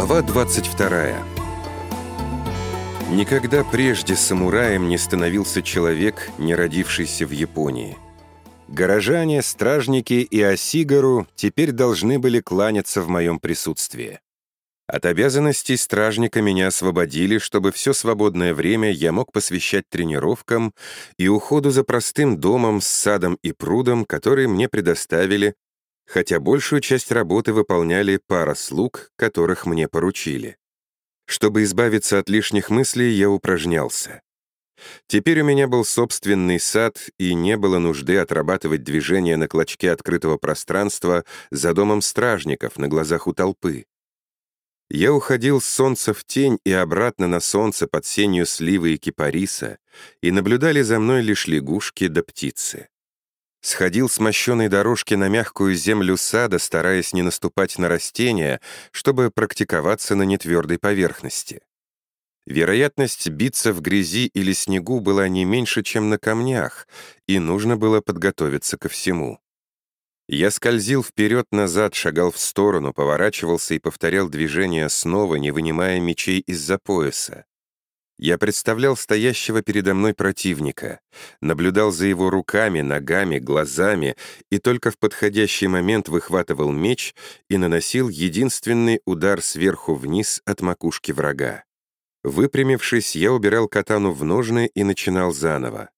Глава 22 Никогда прежде самураем не становился человек, не родившийся в Японии. Горожане, стражники и Осигару теперь должны были кланяться в моем присутствии. От обязанностей стражника меня освободили, чтобы все свободное время я мог посвящать тренировкам и уходу за простым домом с садом и прудом, которые мне предоставили хотя большую часть работы выполняли пара слуг, которых мне поручили. Чтобы избавиться от лишних мыслей, я упражнялся. Теперь у меня был собственный сад, и не было нужды отрабатывать движение на клочке открытого пространства за домом стражников на глазах у толпы. Я уходил с солнца в тень и обратно на солнце под сенью сливы и кипариса, и наблюдали за мной лишь лягушки да птицы. Сходил с мощенной дорожки на мягкую землю сада, стараясь не наступать на растения, чтобы практиковаться на нетвердой поверхности. Вероятность биться в грязи или снегу была не меньше, чем на камнях, и нужно было подготовиться ко всему. Я скользил вперед-назад, шагал в сторону, поворачивался и повторял движения снова, не вынимая мечей из-за пояса. Я представлял стоящего передо мной противника, наблюдал за его руками, ногами, глазами и только в подходящий момент выхватывал меч и наносил единственный удар сверху вниз от макушки врага. Выпрямившись, я убирал катану в ножны и начинал заново.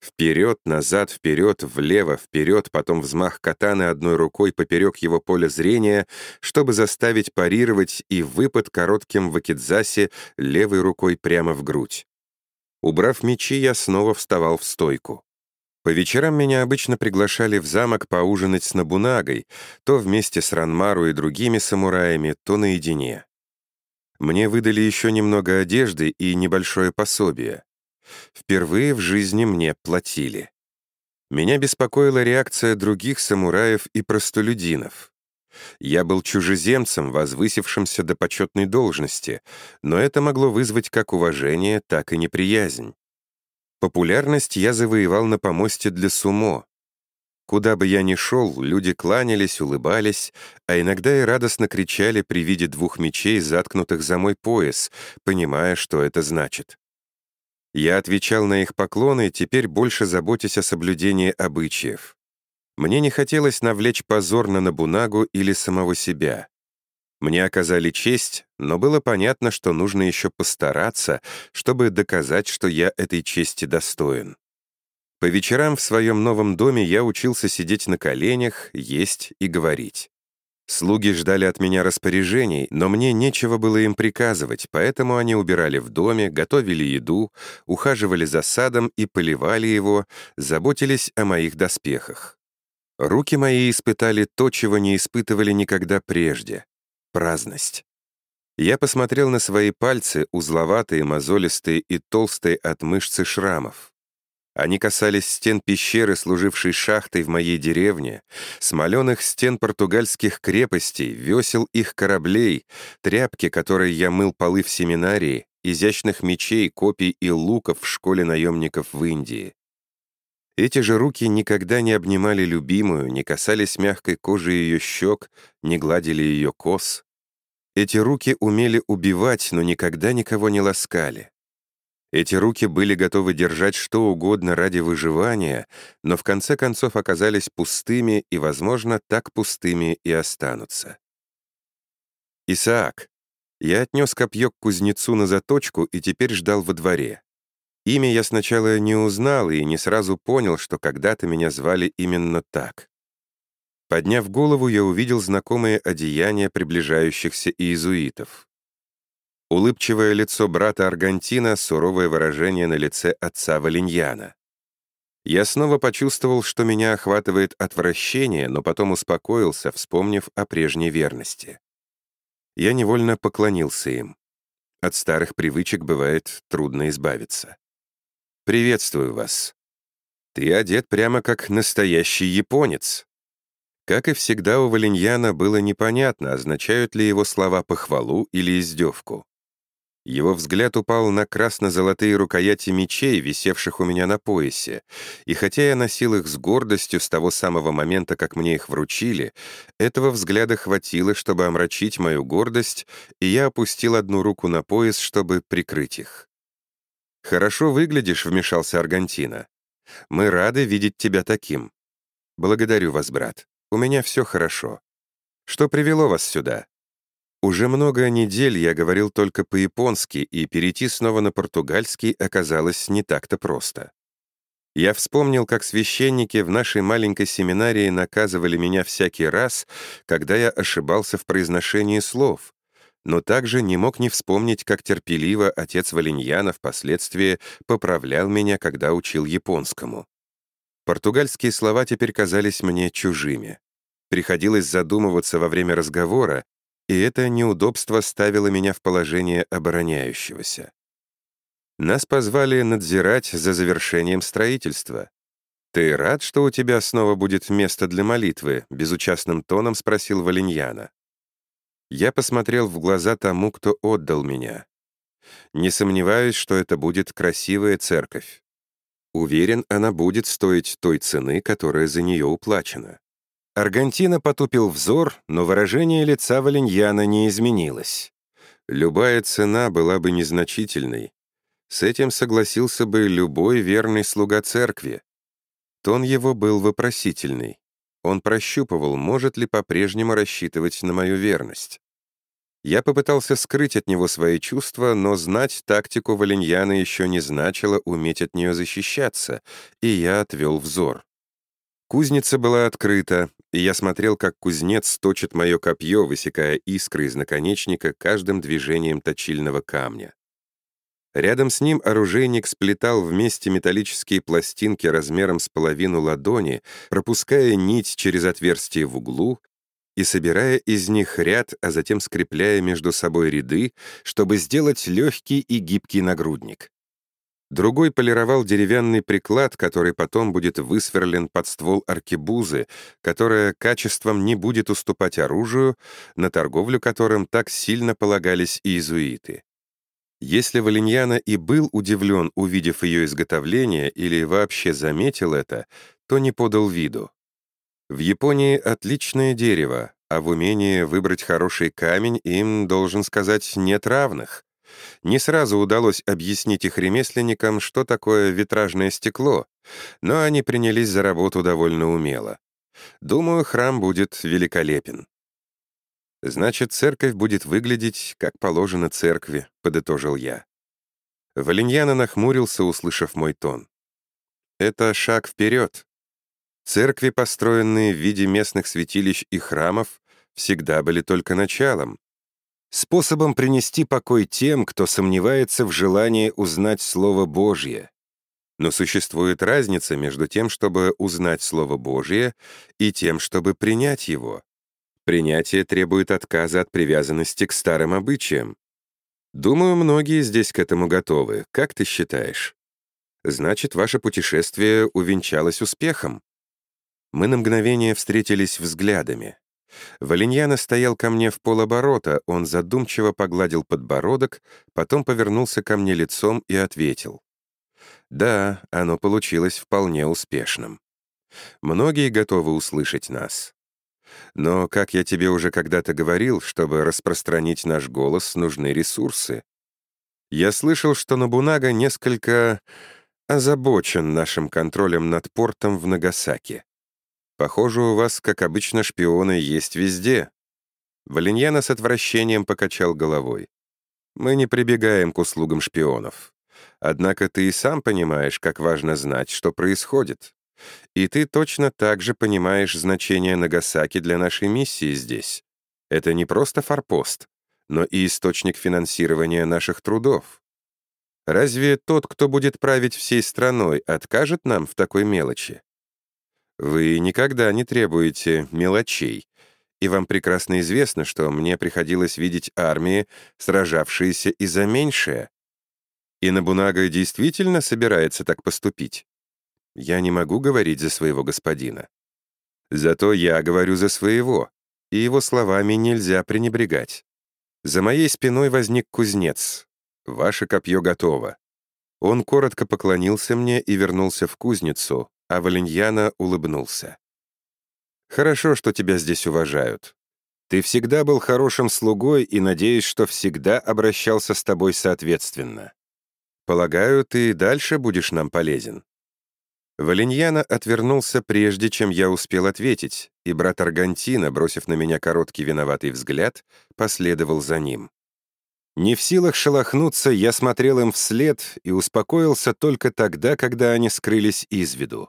Вперед, назад, вперед, влево, вперед, потом взмах катаны одной рукой поперек его поля зрения, чтобы заставить парировать и выпад коротким вакидзасе левой рукой прямо в грудь. Убрав мечи, я снова вставал в стойку. По вечерам меня обычно приглашали в замок поужинать с Набунагой, то вместе с Ранмару и другими самураями, то наедине. Мне выдали еще немного одежды и небольшое пособие. Впервые в жизни мне платили. Меня беспокоила реакция других самураев и простолюдинов. Я был чужеземцем, возвысившимся до почетной должности, но это могло вызвать как уважение, так и неприязнь. Популярность я завоевал на помосте для сумо. Куда бы я ни шел, люди кланялись, улыбались, а иногда и радостно кричали при виде двух мечей, заткнутых за мой пояс, понимая, что это значит. Я отвечал на их поклоны, теперь больше заботясь о соблюдении обычаев. Мне не хотелось навлечь позор на Набунагу или самого себя. Мне оказали честь, но было понятно, что нужно еще постараться, чтобы доказать, что я этой чести достоин. По вечерам в своем новом доме я учился сидеть на коленях, есть и говорить. Слуги ждали от меня распоряжений, но мне нечего было им приказывать, поэтому они убирали в доме, готовили еду, ухаживали за садом и поливали его, заботились о моих доспехах. Руки мои испытали то, чего не испытывали никогда прежде — праздность. Я посмотрел на свои пальцы, узловатые, мозолистые и толстые от мышцы шрамов. Они касались стен пещеры, служившей шахтой в моей деревне, смоленых стен португальских крепостей, весел их кораблей, тряпки, которой я мыл полы в семинарии, изящных мечей, копий и луков в школе наемников в Индии. Эти же руки никогда не обнимали любимую, не касались мягкой кожи ее щек, не гладили ее кос. Эти руки умели убивать, но никогда никого не ласкали. Эти руки были готовы держать что угодно ради выживания, но в конце концов оказались пустыми и, возможно, так пустыми и останутся. Исаак. Я отнес копье к кузнецу на заточку и теперь ждал во дворе. Имя я сначала не узнал и не сразу понял, что когда-то меня звали именно так. Подняв голову, я увидел знакомые одеяния приближающихся иезуитов. Улыбчивое лицо брата Аргантина, суровое выражение на лице отца Валиньяна. Я снова почувствовал, что меня охватывает отвращение, но потом успокоился, вспомнив о прежней верности. Я невольно поклонился им. От старых привычек бывает трудно избавиться. «Приветствую вас. Ты одет прямо как настоящий японец». Как и всегда, у Валиньяна было непонятно, означают ли его слова похвалу или издевку. Его взгляд упал на красно-золотые рукояти мечей, висевших у меня на поясе, и хотя я носил их с гордостью с того самого момента, как мне их вручили, этого взгляда хватило, чтобы омрачить мою гордость, и я опустил одну руку на пояс, чтобы прикрыть их. «Хорошо выглядишь», — вмешался Аргантина. «Мы рады видеть тебя таким. Благодарю вас, брат. У меня все хорошо. Что привело вас сюда?» Уже много недель я говорил только по-японски, и перейти снова на португальский оказалось не так-то просто. Я вспомнил, как священники в нашей маленькой семинарии наказывали меня всякий раз, когда я ошибался в произношении слов, но также не мог не вспомнить, как терпеливо отец Валиньяна впоследствии поправлял меня, когда учил японскому. Португальские слова теперь казались мне чужими. Приходилось задумываться во время разговора, и это неудобство ставило меня в положение обороняющегося. Нас позвали надзирать за завершением строительства. «Ты рад, что у тебя снова будет место для молитвы?» — безучастным тоном спросил Валиньяна. Я посмотрел в глаза тому, кто отдал меня. Не сомневаюсь, что это будет красивая церковь. Уверен, она будет стоить той цены, которая за нее уплачена. Аргентина потупил взор, но выражение лица Валиньяна не изменилось. Любая цена была бы незначительной. С этим согласился бы любой верный слуга церкви. Тон его был вопросительный. Он прощупывал, может ли по-прежнему рассчитывать на мою верность. Я попытался скрыть от него свои чувства, но знать тактику Валиньяна еще не значило уметь от нее защищаться, и я отвел взор. Кузница была открыта, и я смотрел, как кузнец точит мое копье, высекая искры из наконечника каждым движением точильного камня. Рядом с ним оружейник сплетал вместе металлические пластинки размером с половину ладони, пропуская нить через отверстие в углу и собирая из них ряд, а затем скрепляя между собой ряды, чтобы сделать легкий и гибкий нагрудник. Другой полировал деревянный приклад, который потом будет высверлен под ствол аркебузы, которая качеством не будет уступать оружию, на торговлю которым так сильно полагались иезуиты. Если Валиньяна и был удивлен, увидев ее изготовление, или вообще заметил это, то не подал виду. В Японии отличное дерево, а в умении выбрать хороший камень им, должен сказать, нет равных. Не сразу удалось объяснить их ремесленникам, что такое витражное стекло, но они принялись за работу довольно умело. Думаю, храм будет великолепен. «Значит, церковь будет выглядеть, как положено церкви», — подытожил я. Валиньяна нахмурился, услышав мой тон. «Это шаг вперед. Церкви, построенные в виде местных святилищ и храмов, всегда были только началом, способом принести покой тем, кто сомневается в желании узнать Слово Божье. Но существует разница между тем, чтобы узнать Слово Божье, и тем, чтобы принять его. Принятие требует отказа от привязанности к старым обычаям. Думаю, многие здесь к этому готовы. Как ты считаешь? Значит, ваше путешествие увенчалось успехом. Мы на мгновение встретились взглядами. Валиньяна стоял ко мне в полоборота, он задумчиво погладил подбородок, потом повернулся ко мне лицом и ответил. «Да, оно получилось вполне успешным. Многие готовы услышать нас. Но, как я тебе уже когда-то говорил, чтобы распространить наш голос, нужны ресурсы. Я слышал, что Набунага несколько озабочен нашим контролем над портом в Нагасаки. Похоже, у вас, как обычно, шпионы есть везде». Валиньяна с отвращением покачал головой. «Мы не прибегаем к услугам шпионов. Однако ты и сам понимаешь, как важно знать, что происходит. И ты точно так же понимаешь значение Нагасаки для нашей миссии здесь. Это не просто форпост, но и источник финансирования наших трудов. Разве тот, кто будет править всей страной, откажет нам в такой мелочи? Вы никогда не требуете мелочей, и вам прекрасно известно, что мне приходилось видеть армии, сражавшиеся и за меньшее. И Набунага действительно собирается так поступить? Я не могу говорить за своего господина. Зато я говорю за своего, и его словами нельзя пренебрегать. За моей спиной возник кузнец. Ваше копье готово». Он коротко поклонился мне и вернулся в кузницу, а Валиньяна улыбнулся. «Хорошо, что тебя здесь уважают. Ты всегда был хорошим слугой и надеюсь, что всегда обращался с тобой соответственно. Полагаю, ты и дальше будешь нам полезен». Валиньяна отвернулся, прежде чем я успел ответить, и брат Аргантина, бросив на меня короткий виноватый взгляд, последовал за ним. Не в силах шелохнуться, я смотрел им вслед и успокоился только тогда, когда они скрылись из виду.